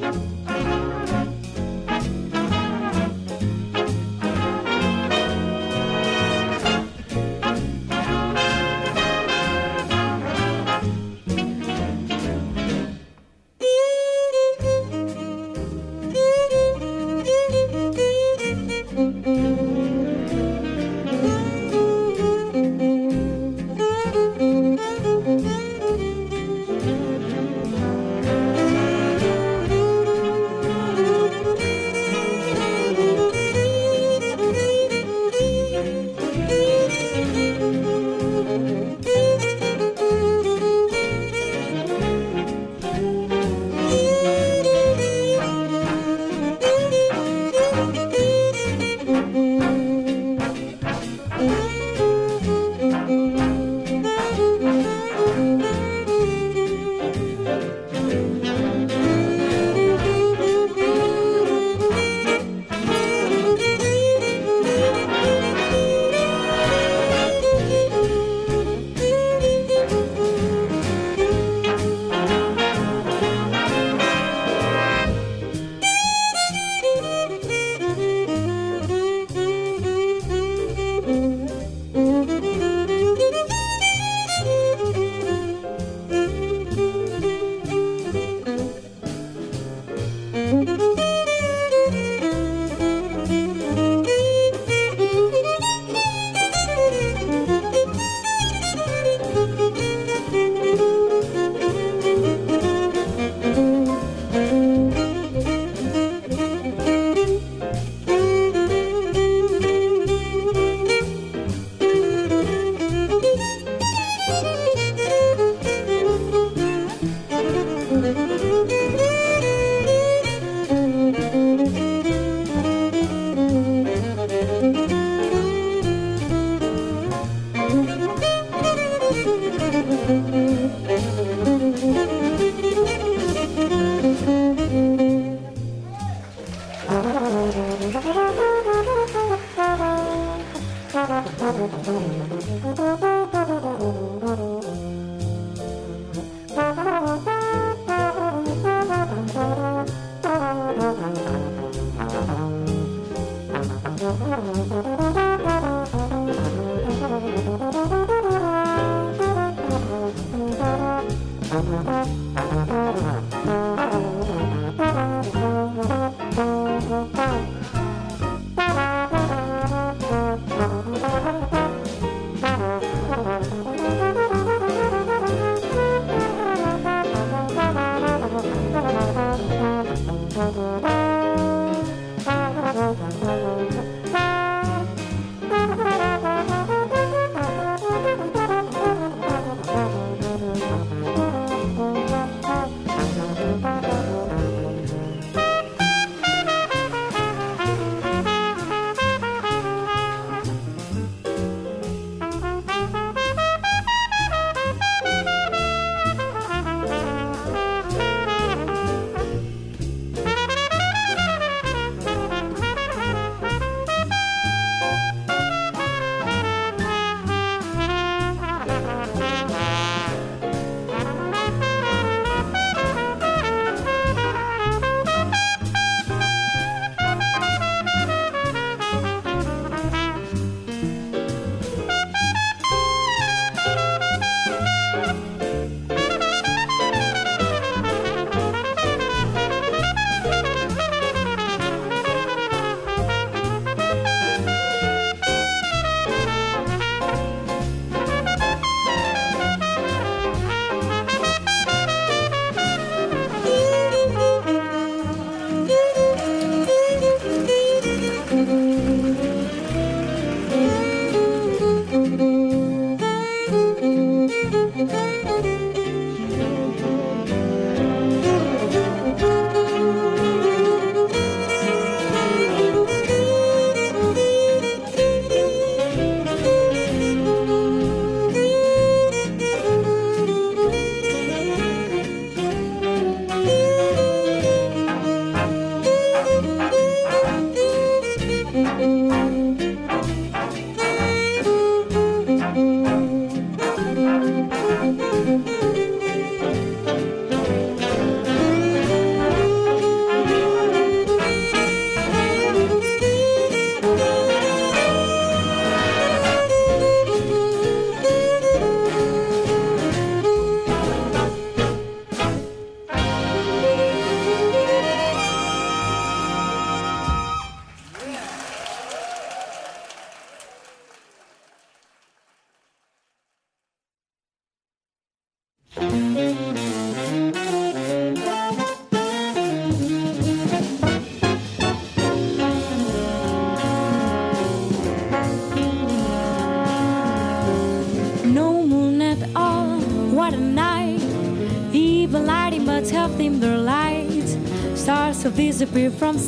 Bye.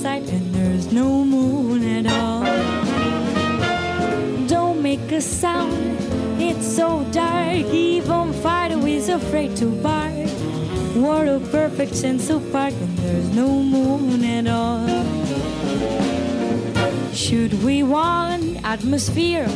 Sight and there's no moon at all. Don't make a sound, it's so dark. Even Fido is afraid to bark. What a perfect sense apart and there's no moon at all. Should we want atmosphere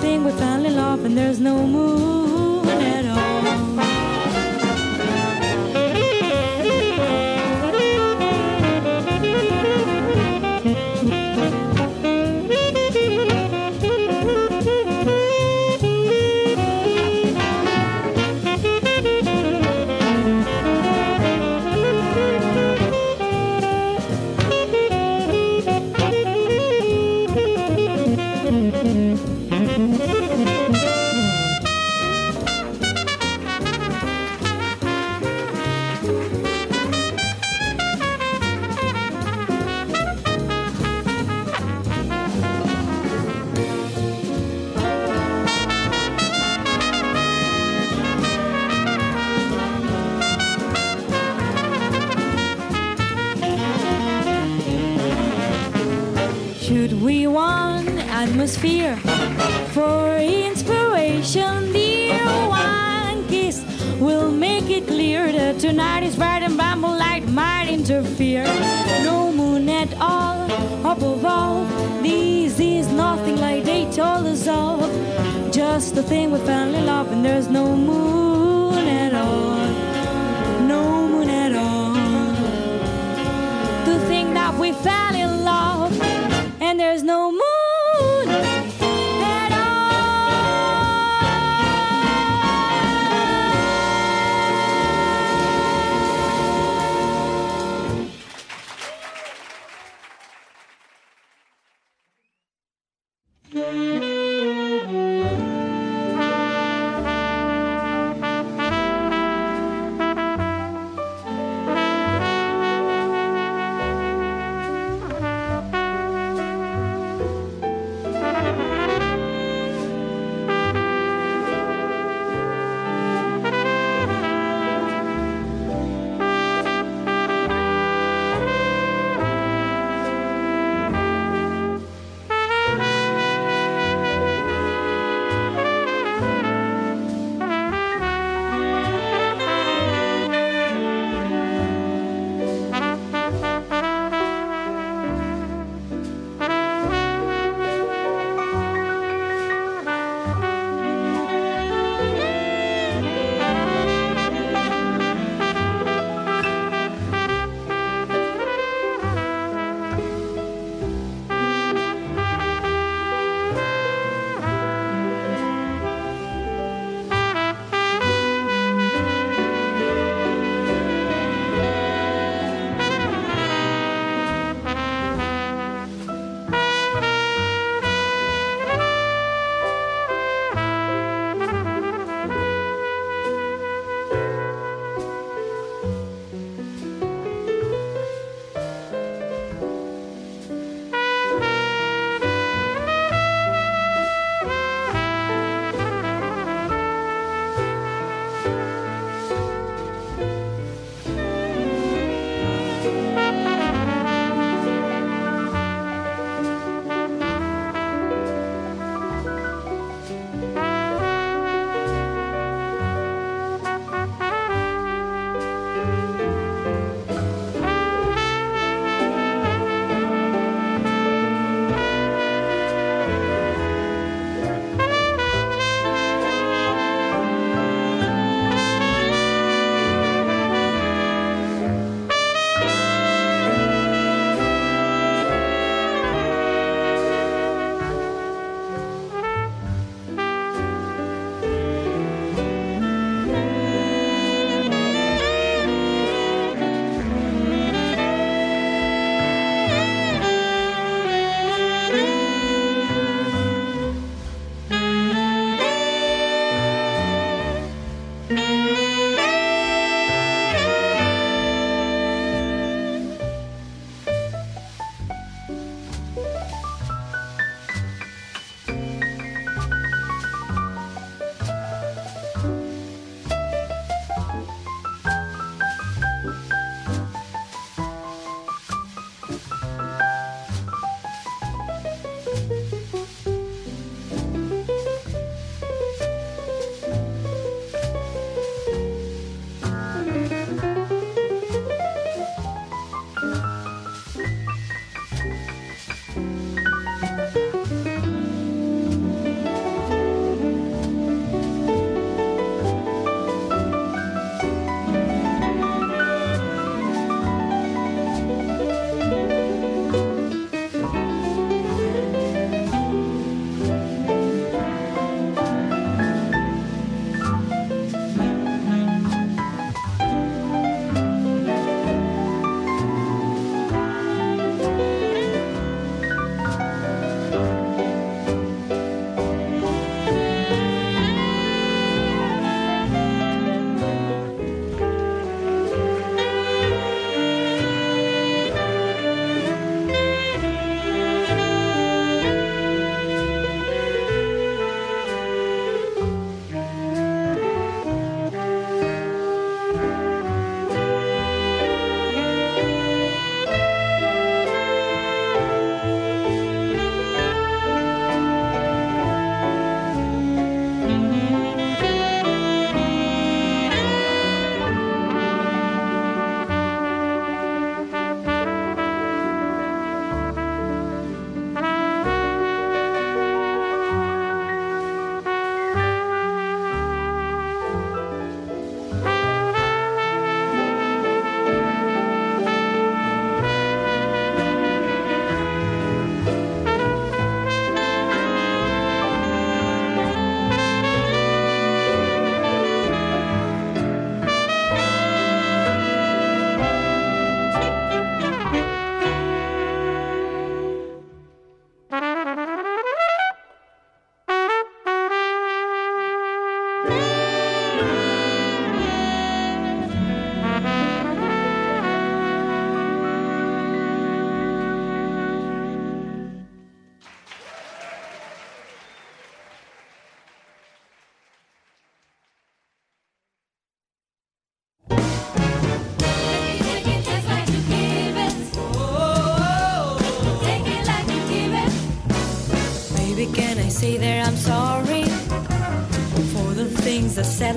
thing we fell love, and there's no moon atmosphere for inspiration? Dear one kiss will make it clear that tonight is bright and bamboo light might interfere. No moon at all above. This is nothing like they told us of. Just a thing we fell in love, and there's no moon at all. No moon at all. To think that we fell in love and there's no moon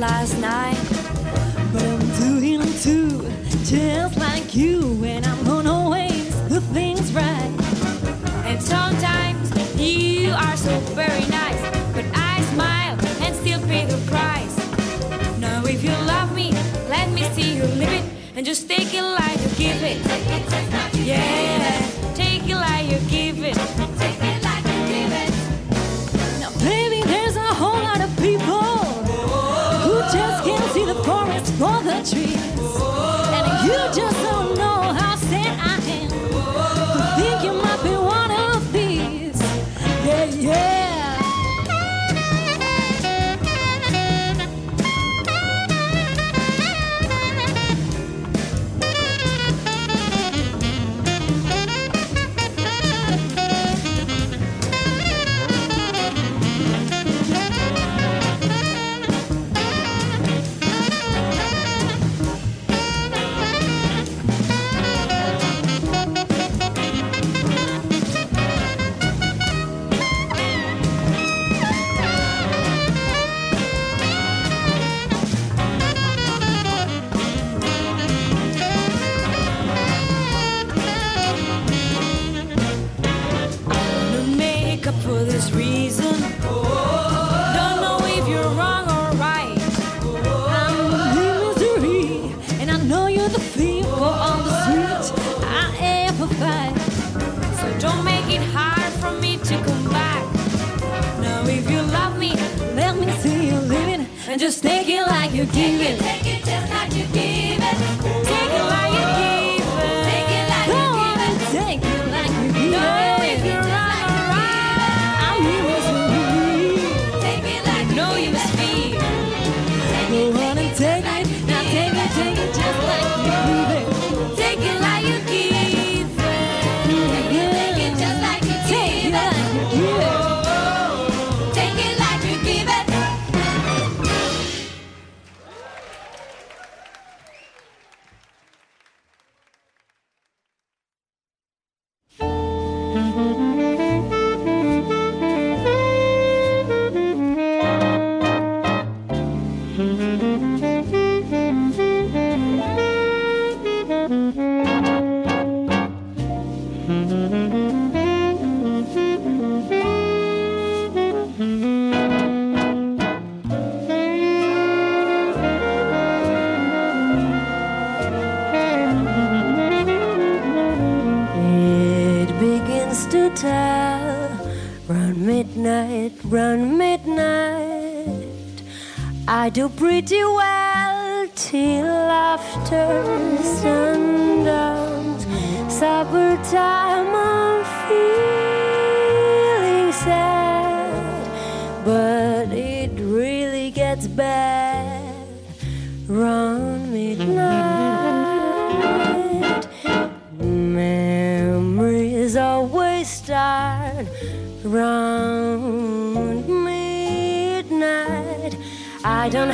last night.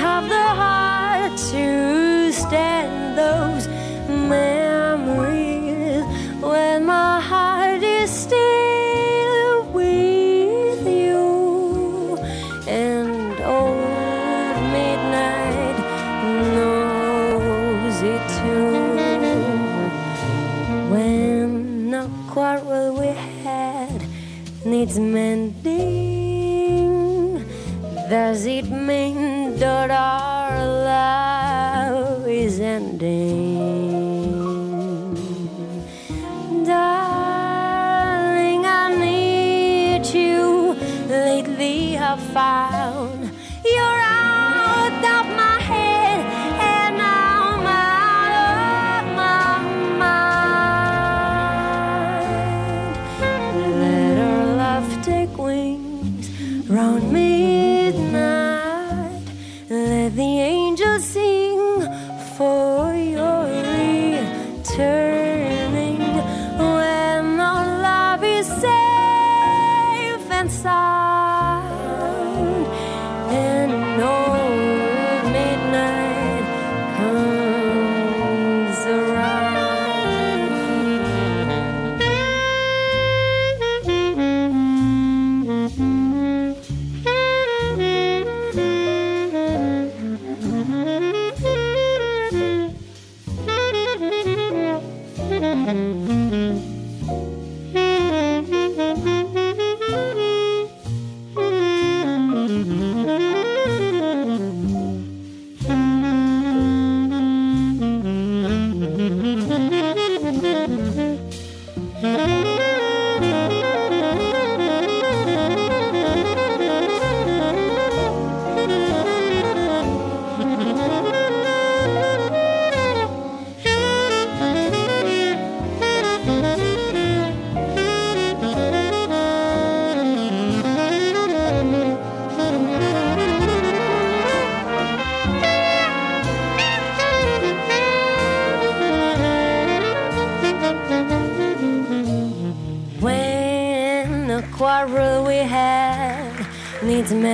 have the heart to stand those memories. When my heart is still with you and old midnight knows it too. When a quarrel we had needs mending does it but our love is ending. Darling, I need you. Lately, I've found.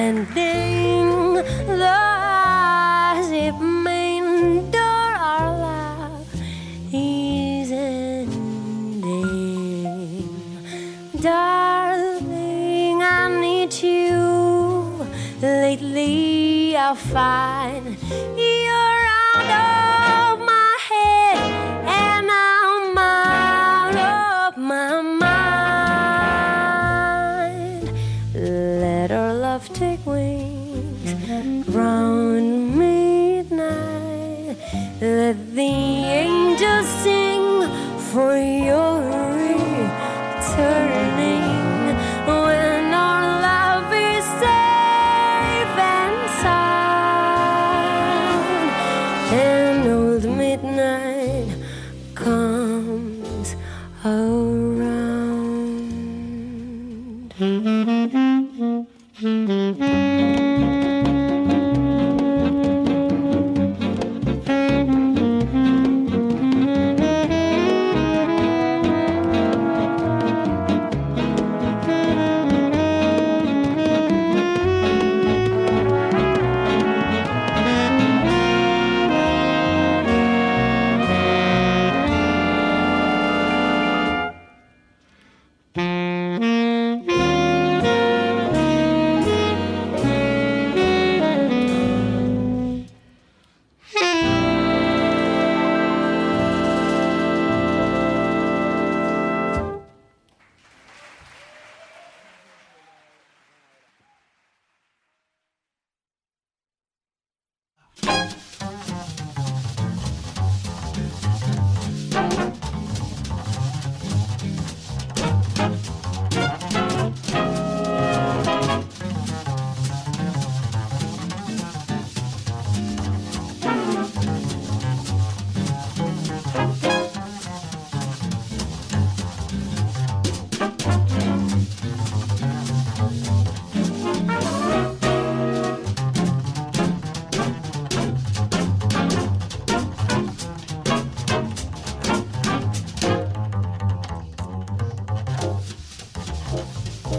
ending thus it may endure our love is ending. Darling I need you. Lately I find you the angels sing for you.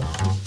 Bye.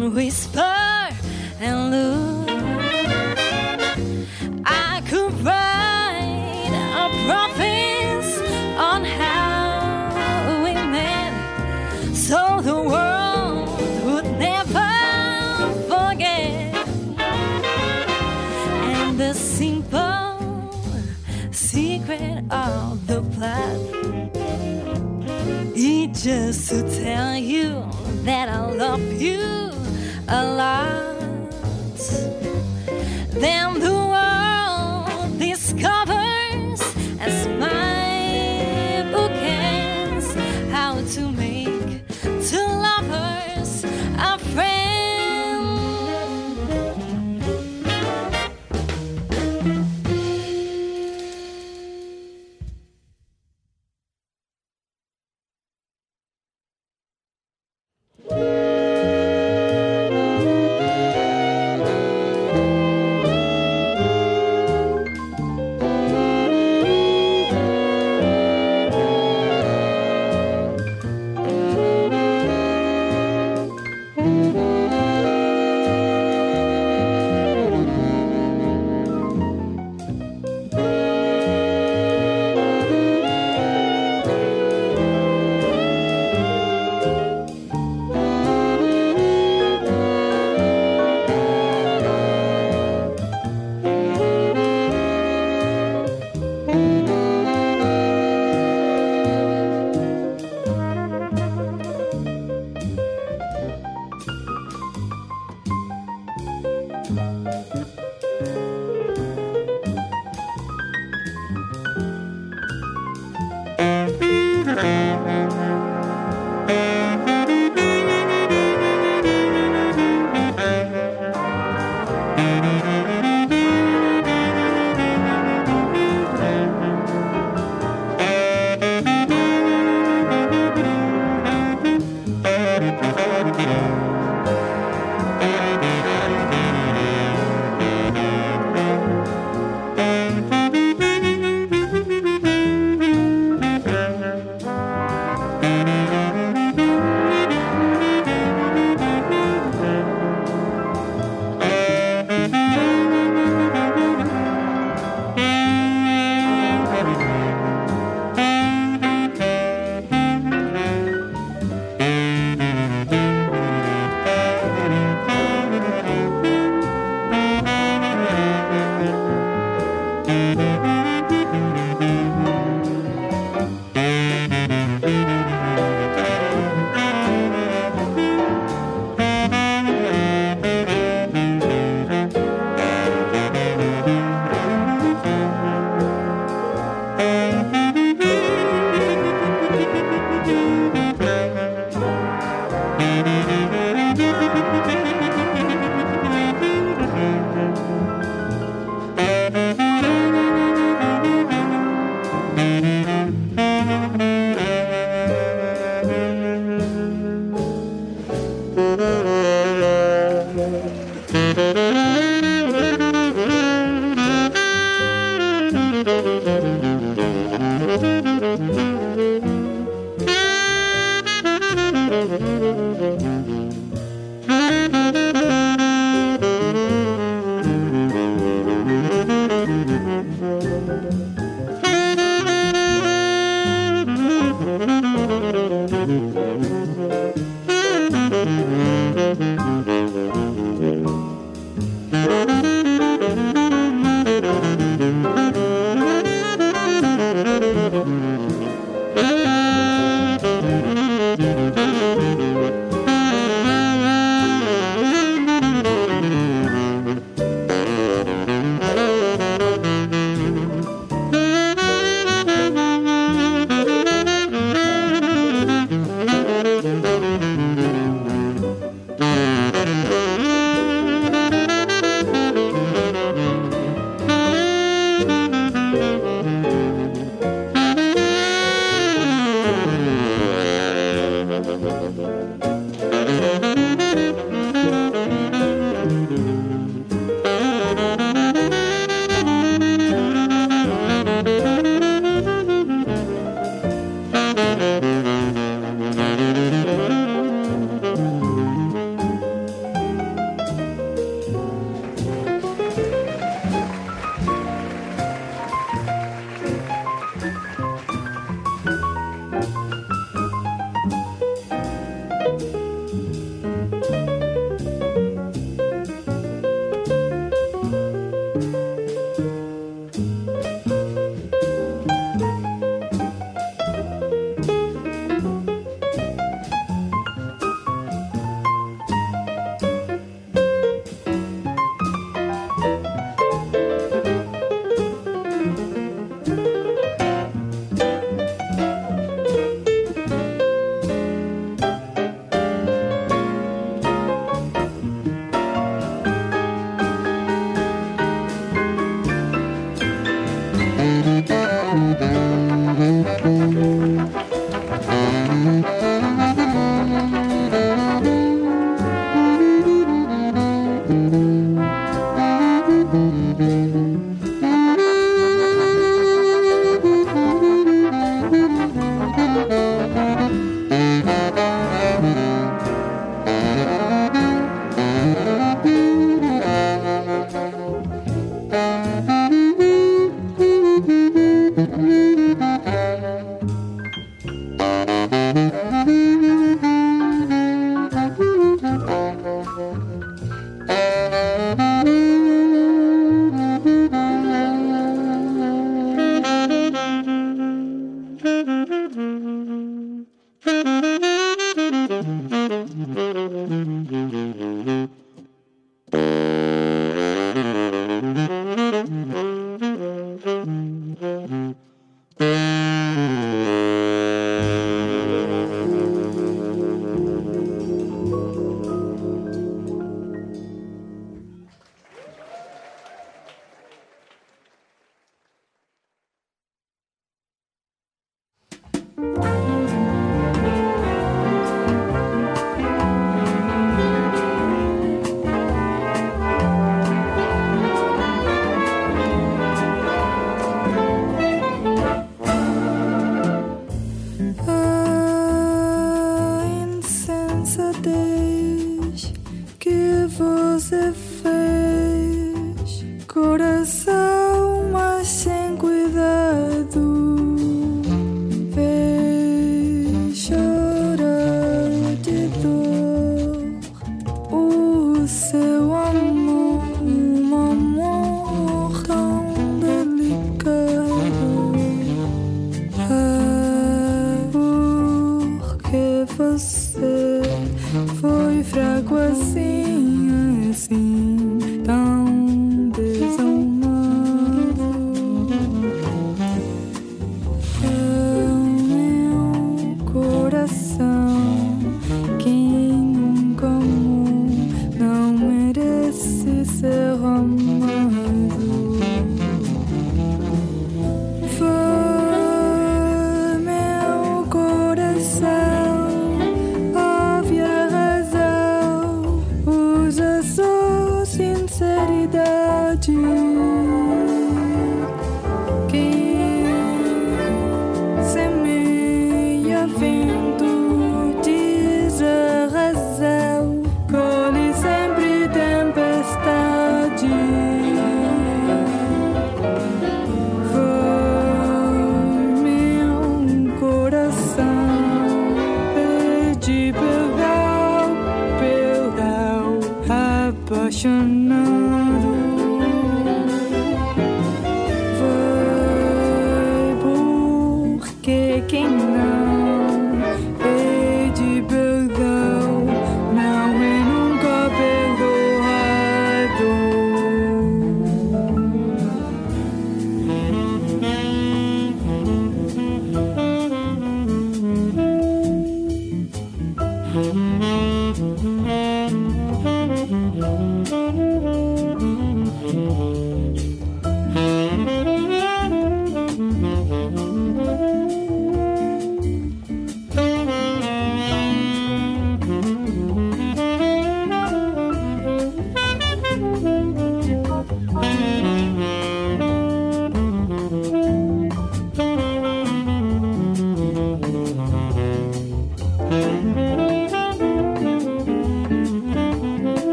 Walk whisper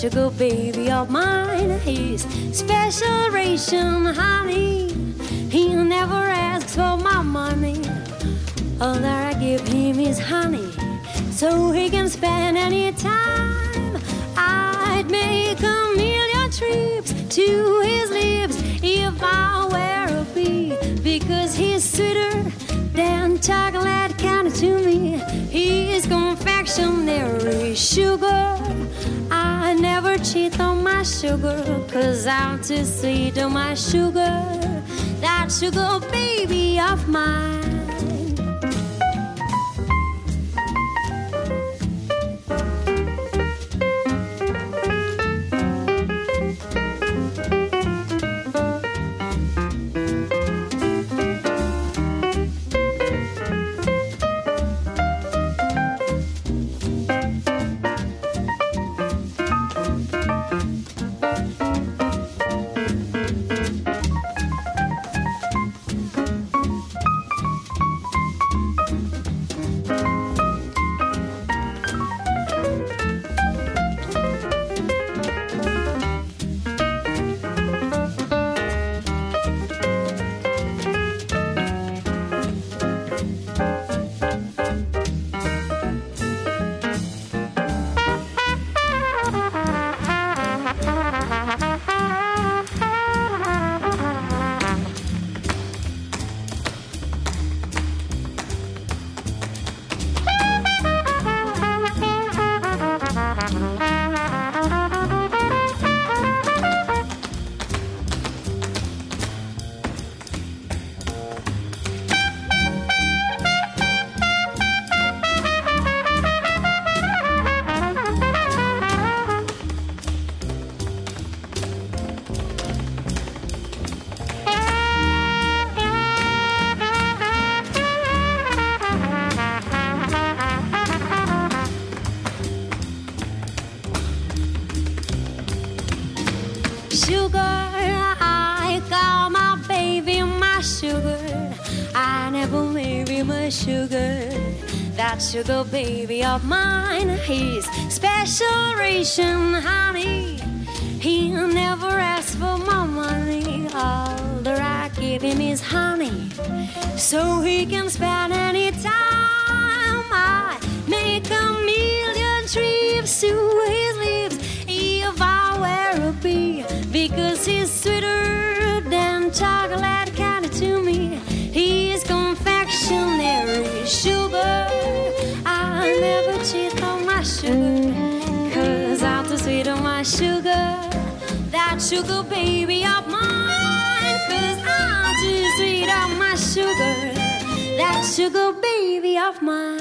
sugar baby. I'm too sweet on my sugar, that sugar baby of mine. that sugar baby of mine. He's special ration, honey. He never asks for my money. All that I give him is honey, so he can spend. sugar baby of mine.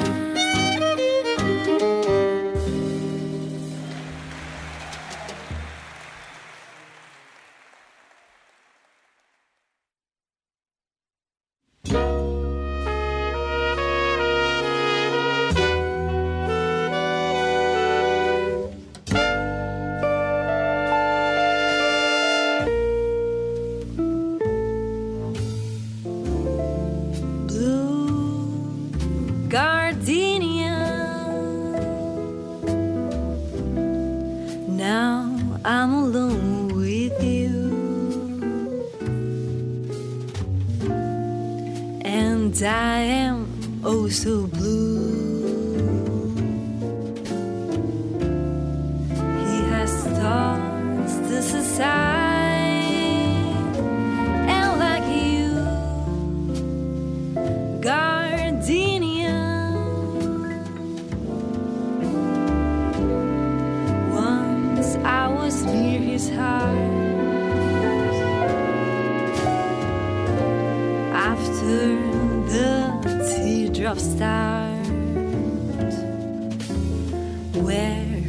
near his heart. After the teardrops start, where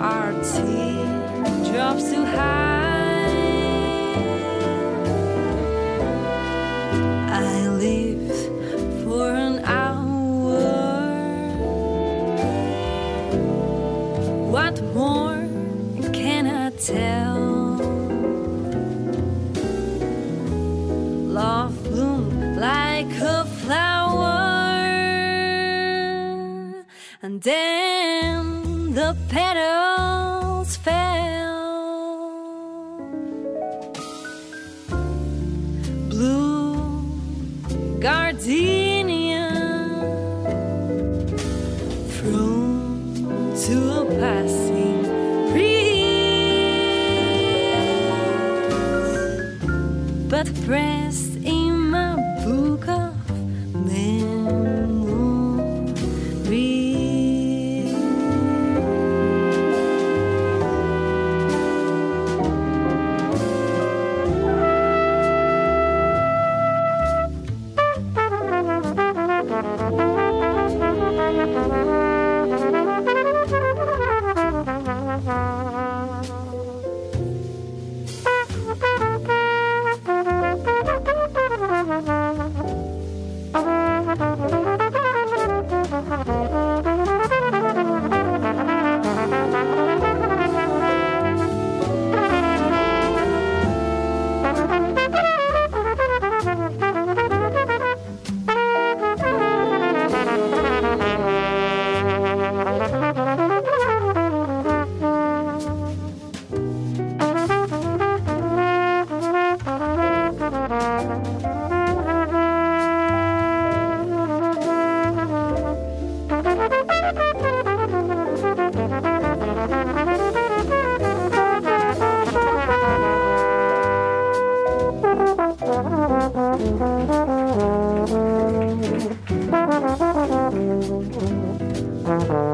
are teardrops to hide?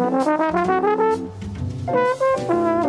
Thank you.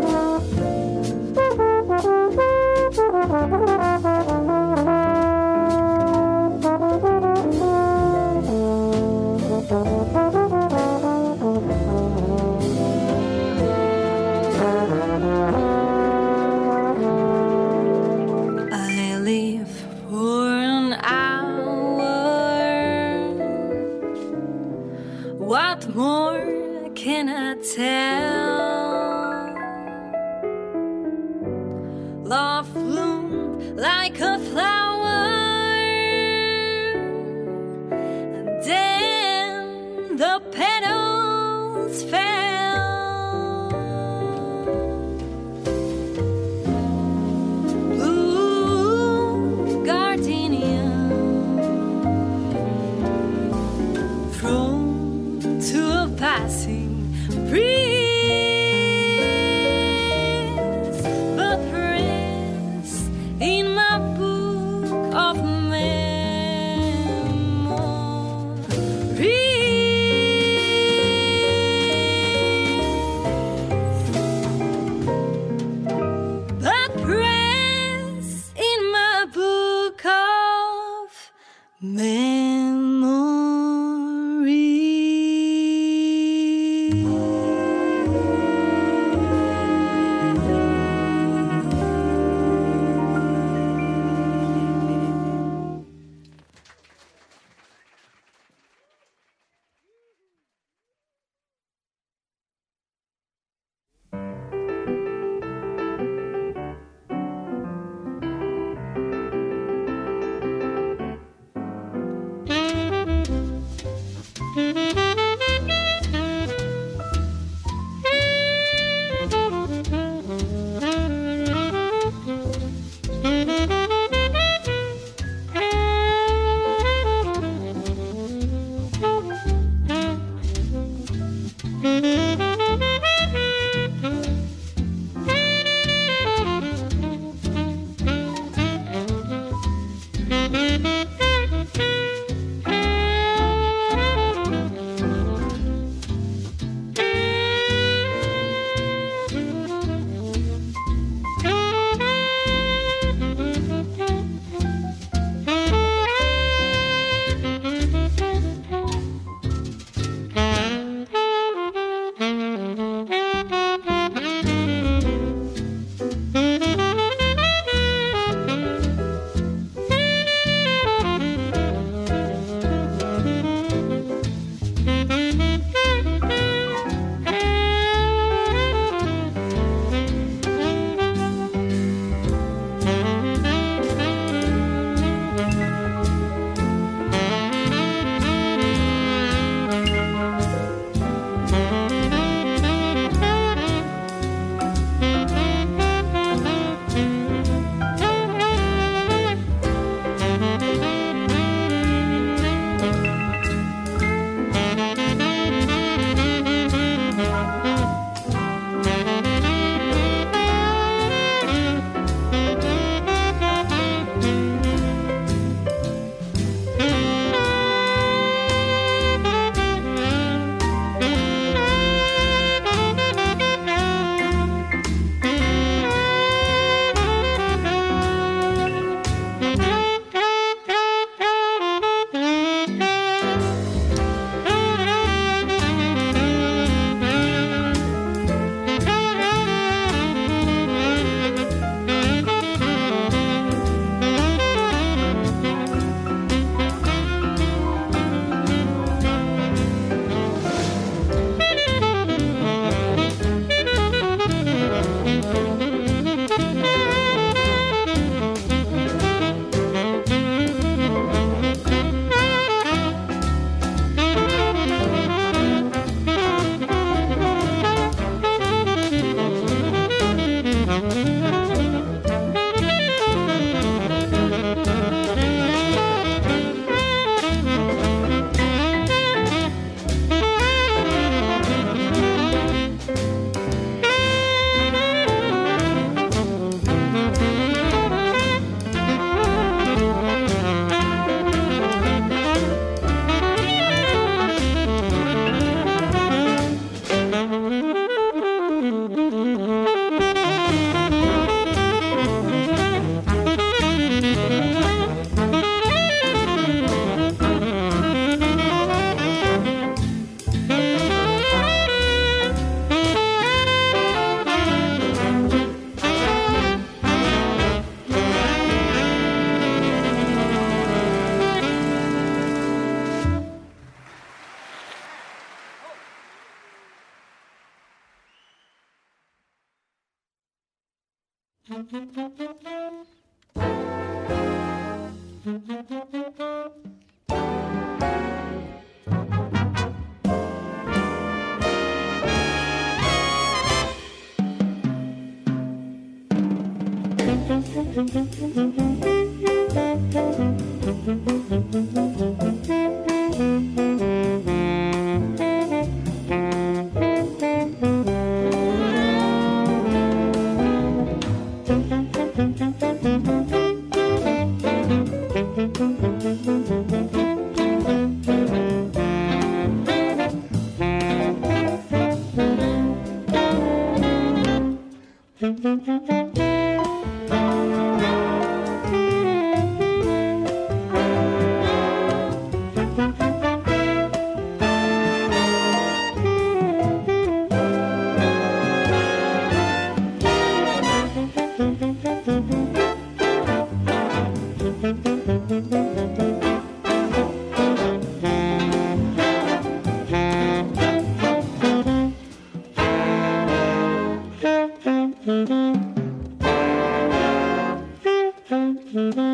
Mm-hmm.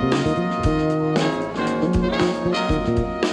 Thank you.